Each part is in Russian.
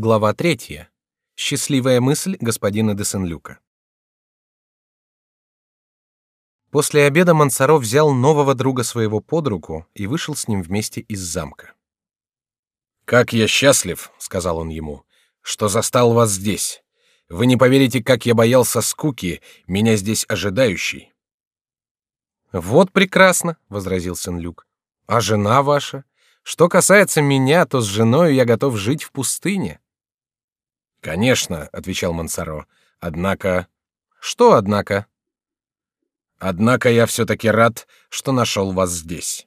Глава третья. Счастливая мысль господина де Сен-Люка. После обеда Мансаро взял нового друга своего под руку и вышел с ним вместе из замка. Как я счастлив, сказал он ему, что застал вас здесь. Вы не поверите, как я боялся скуки, меня здесь ожидающей. Вот прекрасно, возразил Сен-Люк. А жена ваша? Что касается меня, то с женой я готов жить в пустыне. Конечно, отвечал Мансаро. Однако, что однако? Однако я все-таки рад, что нашел вас здесь.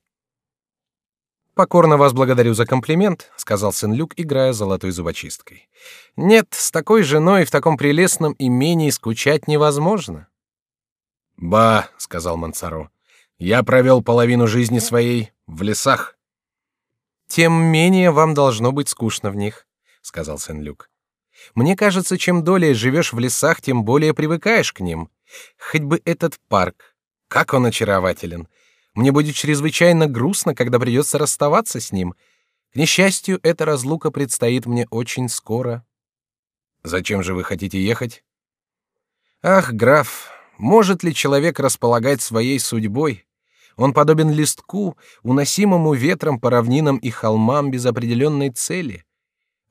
Покорно вас благодарю за комплимент, сказал Сен-Люк, играя золотой зубочисткой. Нет, с такой женой в таком прелестном имении скучать невозможно. Ба, сказал Мансаро, я провел половину жизни своей в лесах. Тем менее вам должно быть скучно в них, сказал Сен-Люк. Мне кажется, чем долее живешь в лесах, тем более привыкаешь к ним. Хоть бы этот парк, как он очарователен. Мне будет чрезвычайно грустно, когда придется расставаться с ним. К несчастью, эта разлука предстоит мне очень скоро. Зачем же вы хотите ехать? Ах, граф, может ли человек располагать своей судьбой? Он подобен листку, уносимому ветром по равнинам и холмам без определенной цели.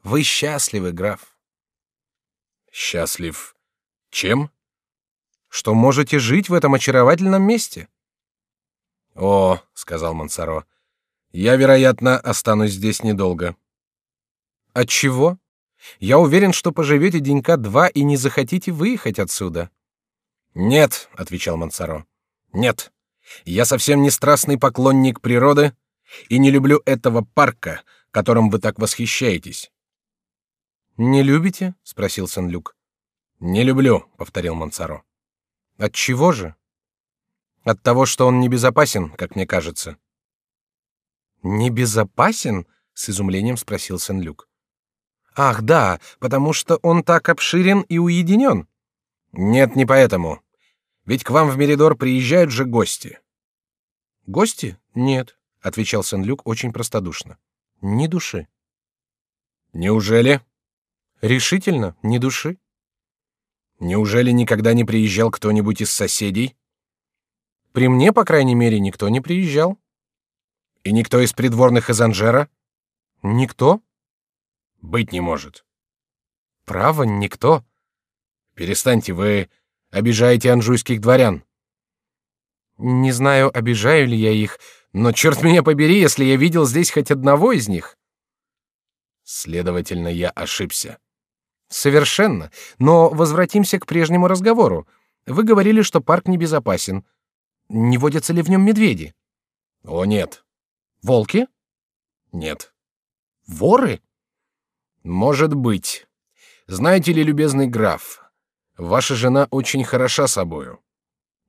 Вы счастливы, граф. Счастлив. Чем? Что можете жить в этом очаровательном месте. О, сказал Мансаро, я, вероятно, останусь здесь недолго. От чего? Я уверен, что поживете денька два и не захотите выехать отсюда. Нет, отвечал Мансаро. Нет, я совсем не страстный поклонник природы и не люблю этого парка, которым вы так восхищаетесь. Не любите? спросил Сен-Люк. Не люблю, повторил Мансаро. От чего же? От того, что он небезопасен, как мне кажется. Небезопасен? с изумлением спросил Сен-Люк. Ах, да, потому что он так обширен и уединен. Нет, не поэтому. Ведь к вам в Меридор приезжают же гости. Гости? Нет, отвечал Сен-Люк очень простодушно. Ни души. Неужели? Решительно, ни души. Неужели никогда не приезжал кто-нибудь из соседей? При мне, по крайней мере, никто не приезжал. И никто из придворных из Анжера? Никто. Быть не может. Право, никто. Перестаньте, вы обижаете анжуйских дворян. Не знаю, обижаю ли я их, но черт меня побери, если я видел здесь хоть одного из них. Следовательно, я ошибся. Совершенно. Но возвратимся к прежнему разговору. Вы говорили, что парк небезопасен. Не водятся ли в нем медведи? О нет. Волки? Нет. Воры? Может быть. Знаете ли, любезный граф, ваша жена очень хороша собою.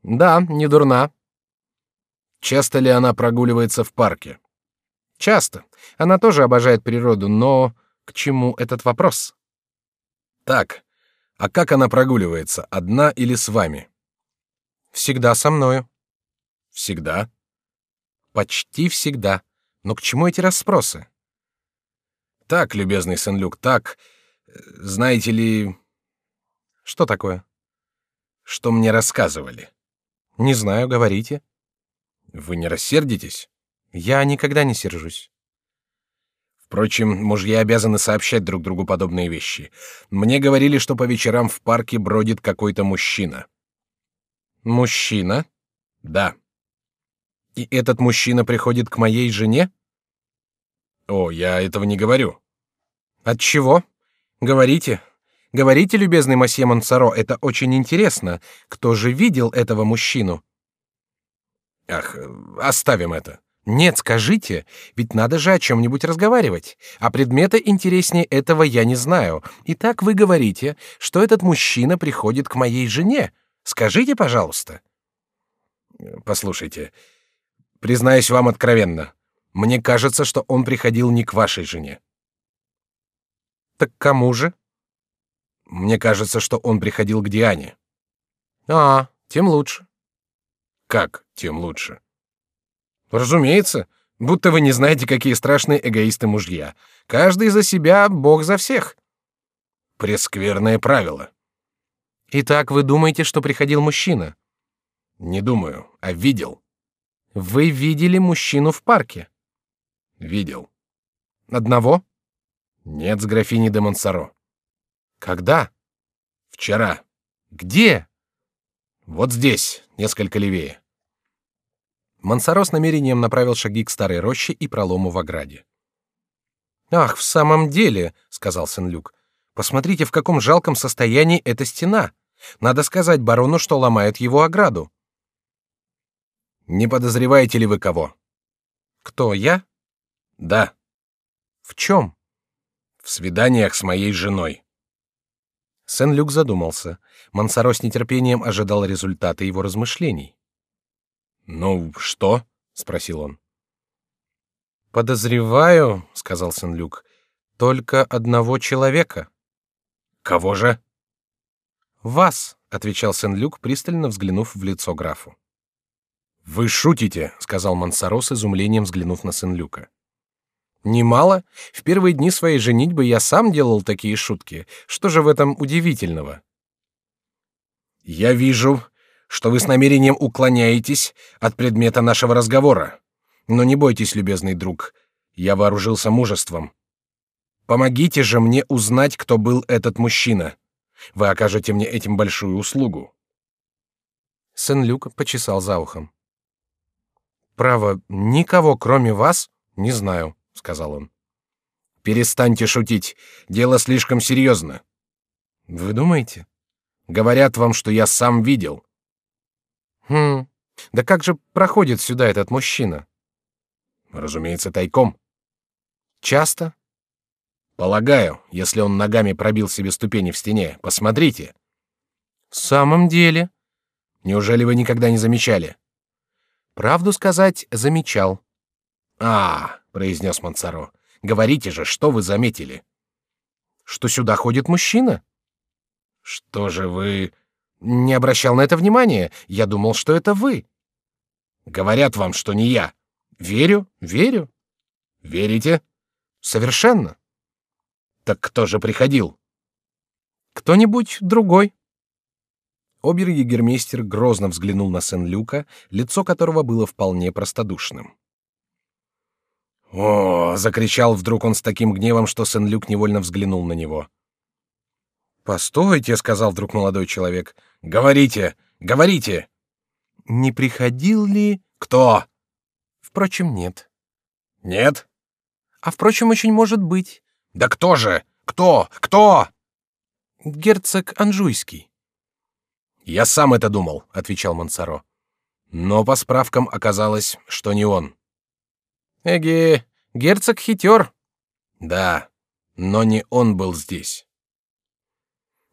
Да, не дурна. Часто ли она прогуливается в парке? Часто. Она тоже обожает природу, но к чему этот вопрос? Так. А как она прогуливается, одна или с вами? Всегда со мною. Всегда? Почти всегда. Но к чему эти расспросы? Так, любезный Сен-Люк, так. Знаете ли... Что такое? Что мне рассказывали? Не знаю, говорите. Вы не рассердитесь? Я никогда не сержусь. Впрочем, мужья обязаны сообщать друг другу подобные вещи. Мне говорили, что по вечерам в парке бродит какой-то мужчина. Мужчина? Да. И этот мужчина приходит к моей жене? О, я этого не говорю. От чего? Говорите. Говорите, любезный месье Монсоро, это очень интересно. Кто же видел этого мужчину? Ах, оставим это. Нет, скажите, ведь надо же о чем-нибудь разговаривать. А предмета интереснее этого я не знаю. Итак, вы говорите, что этот мужчина приходит к моей жене. Скажите, пожалуйста. Послушайте, признаюсь вам откровенно, мне кажется, что он приходил не к вашей жене. Так кому же? Мне кажется, что он приходил к Диане. А, тем лучше. Как, тем лучше? Разумеется, будто вы не знаете, какие страшные эгоисты мужья. Каждый за себя, Бог за всех. Прескверное правило. Итак, вы думаете, что приходил мужчина? Не думаю, а видел. Вы видели мужчину в парке? Видел. Одного? Нет, с графиней де Монсоро. Когда? Вчера. Где? Вот здесь, несколько левее. Монсоро с намерением направил шаги к старой роще и пролому в ограде. Ах, в самом деле, сказал Сен-Люк, посмотрите, в каком жалком состоянии эта стена. Надо сказать барону, что ломают его ограду. Не подозреваете ли вы кого? Кто я? Да. В чем? В свиданиях с моей женой. Сен-Люк задумался. Мансаро с нетерпением ожидал результата его размышлений. Ну что? спросил он. Подозреваю, сказал Сен-Люк, только одного человека. Кого же? Вас, отвечал Сен-Люк, пристально взглянув в лицо графу. Вы шутите, сказал Мансаро с изумлением взглянув на Сен-Люка. Немало. В первые дни своей женитьбы я сам делал такие шутки. Что же в этом удивительного? Я вижу, что вы с намерением уклоняетесь от предмета нашего разговора. Но не бойтесь, любезный друг, я вооружился мужеством. Помогите же мне узнать, кто был этот мужчина. Вы окажете мне этим большую услугу. Сен-Люк почесал за ухом. Право, никого, кроме вас, не знаю сказал он. Перестаньте шутить, дело слишком серьезно. Вы думаете? Говорят вам, что я сам видел. Хм. Да как же проходит сюда этот мужчина? Разумеется, тайком. Часто? Полагаю, если он ногами пробил себе ступени в стене. Посмотрите. В самом деле? Неужели вы никогда не замечали? Правду сказать, замечал. А, произнес Мансаро. Говорите же, что вы заметили? Что сюда ходит мужчина? Что же вы не обращал на это внимания? Я думал, что это вы. Говорят вам, что не я. Верю, верю. Верите? Совершенно. Так кто же приходил? Кто-нибудь другой. Обер-егермейстер грозно взглянул на Сен-Люка, лицо которого было вполне простодушным. О, закричал вдруг он с таким гневом, что Сен-Люк невольно взглянул на него. Постойте, сказал вдруг молодой человек. Говорите, говорите. Не приходил ли кто? Впрочем, нет. Нет? А впрочем, очень может быть. Да кто же? Кто? Кто? Герцог Анжуйский. Я сам это думал, отвечал Мансаро. Но по справкам оказалось, что не он. Эге, герцог хитер. Да, но не он был здесь.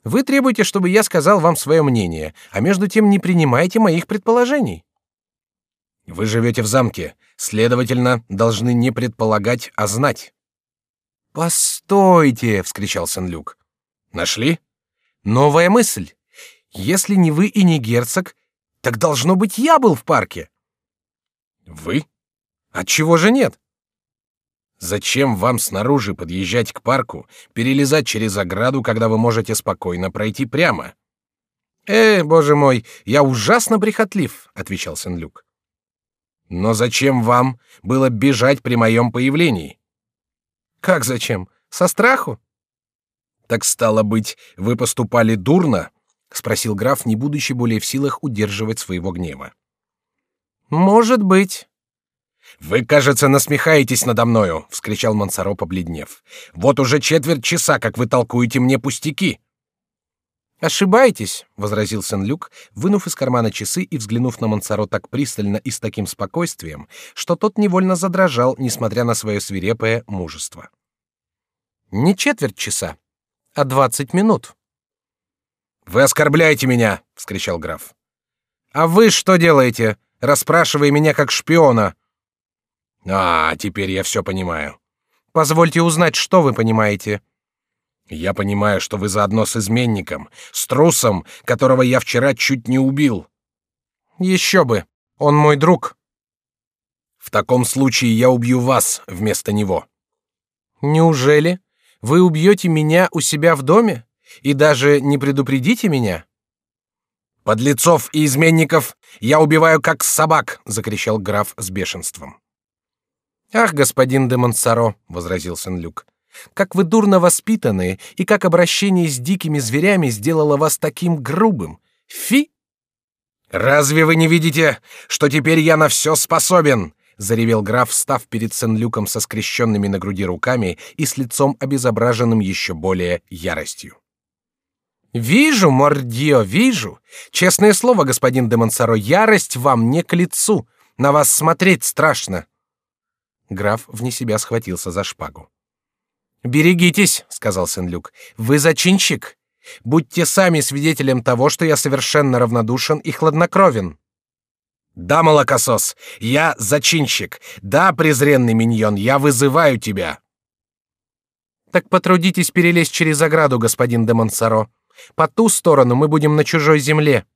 Вы требуете, чтобы я сказал вам свое мнение, а между тем не принимаете моих предположений. Вы живете в замке, следовательно, должны не предполагать, а знать. Постойте, вскричал Сен-Люк. Нашли? Новая мысль. Если не вы и не герцог, так должно быть я был в парке. Вы? Отчего же нет? Зачем вам снаружи подъезжать к парку, перелезать через ограду, когда вы можете спокойно пройти прямо? Э, боже мой, я ужасно прихотлив, отвечал Сен-Люк. Но зачем вам было бежать при моем появлении? Как зачем? Со страху? Так стало быть, вы поступали дурно? спросил граф, не будучи более в силах удерживать своего гнева. Может быть. Вы, кажется, насмехаетесь надо мною, вскричал Мансаро, побледнев. Вот уже четверть часа, как вы толкуете мне пустяки. Ошибаетесь, возразил Сен-Люк, вынув из кармана часы и взглянув на Мансаро так пристально и с таким спокойствием, что тот невольно задрожал, несмотря на свое свирепое мужество. Не четверть часа, а двадцать минут. Вы оскорбляете меня, вскричал граф. А вы что делаете, расспрашивая меня как шпиона? А, теперь я все понимаю. Позвольте узнать, что вы понимаете. Я понимаю, что вы заодно с изменником, с трусом, которого я вчера чуть не убил. Еще бы, он мой друг. В таком случае я убью вас вместо него. Неужели вы убьете меня у себя в доме? И даже не предупредите меня? Подлецов и изменников я убиваю как собак, закричал граф с бешенством. Ах, господин де Монсоро, возразил Сен-Люк, как вы дурно воспитаны и как обращение с дикими зверями сделало вас таким грубым. Фи! Разве вы не видите, что теперь я на все способен? заревел граф, став перед Сен-Люком со скрещенными на груди руками и с лицом обезображенным еще более яростью. Вижу, мордио, вижу. Честное слово, господин де Монсоро, ярость вам не к лицу. На вас смотреть страшно. Граф вне себя схватился за шпагу. Берегитесь, сказал Сен-Люк. Вы зачинщик. Будьте сами свидетелем того, что я совершенно равнодушен и хладнокровен. Да, молокосос, я зачинщик. Да, презренный миньон, я вызываю тебя. Так потрудитесь перелезть через ограду, господин де Монсоро. По ту сторону мы будем на чужой земле.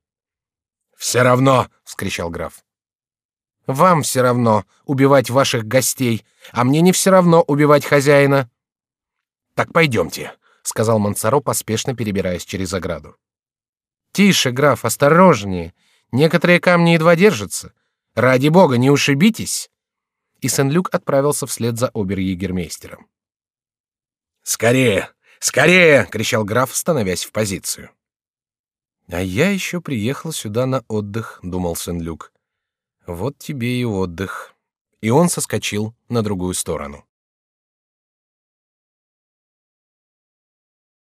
Все равно, вскричал граф. Вам все равно убивать ваших гостей, а мне не все равно убивать хозяина. Так пойдемте, сказал Монсоро, поспешно перебираясь через ограду. Тише, граф, осторожнее. Некоторые камни едва держатся. Ради бога, не ушибитесь. И Сен-Люк отправился вслед за обер-егермейстером. Скорее, скорее! кричал граф, становясь в позицию. А я еще приехал сюда на отдых, думал Сен-Люк. Вот тебе и отдых. И он соскочил на другую сторону.